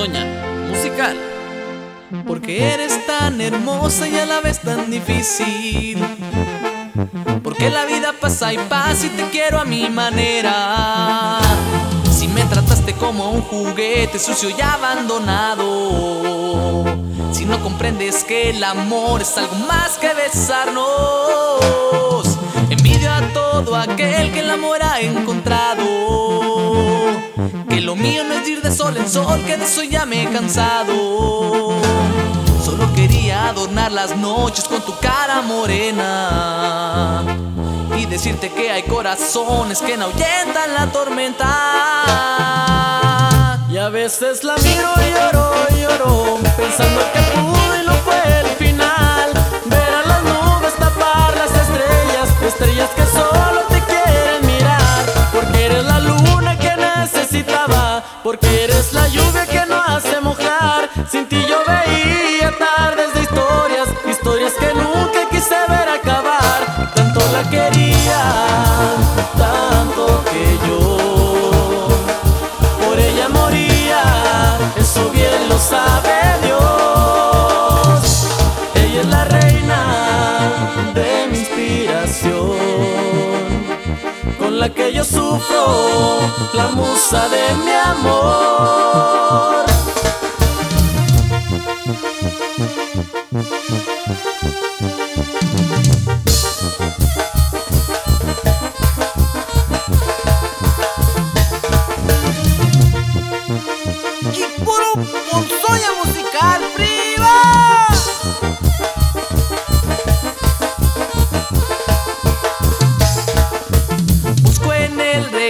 Musical. Porque eres tan hermosa y a la vez tan difícil. Porque la vida pasa y pasa y te quiero a mi manera. Si me trataste como un juguete sucio y abandonado. Si no comprendes que el amor es algo más que besarnos. Envidio a todo aquel que el amor ha encontrado. Que lo mío no es ir de sol en sol, que de eso ya me he cansado. Solo quería adornar las noches con tu cara morena y decirte que hay corazones que no ahuyentan la tormenta. Y a veces la miro y lloro lloro, pensando que porque eres la la que yo sufro, la musa de mi amor.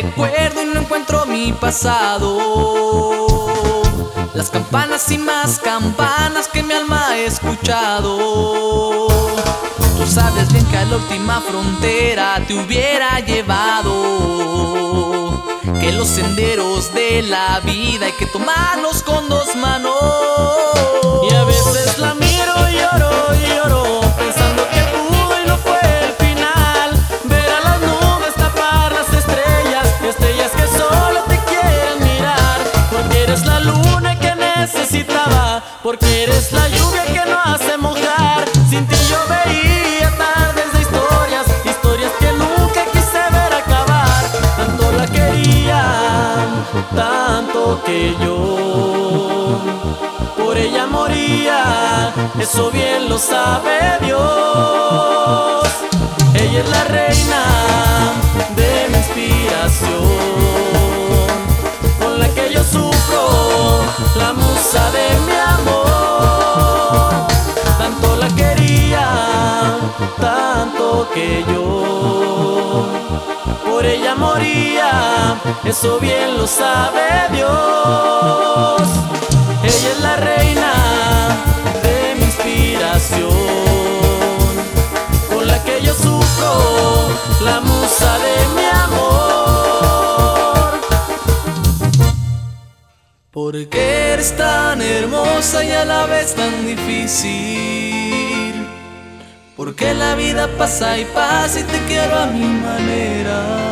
Recuerdo y no encuentro mi pasado. Las campanas y más campanas que mi alma ha escuchado. Tú sabes bien que a la última frontera te hubiera llevado. Que los senderos de la vida hay que tomarlos con dos manos. Y a veces la miro porque eres la lluvia que no hace mojar. Sin ti yo veía tardes de historias, historias que nunca quise ver acabar. Tanto la quería, tanto que yo por ella moría, eso bien lo sabe Dios. Ella es la reina de mi inspiración, que yo por ella moría, eso bien lo sabe Dios. Ella es la reina de mi inspiración, con la que yo sufro, la musa de mi amor. Porque eres tan hermosa y a la vez tan difícil. Porque la vida pasa y pasa y te quiero a mi manera.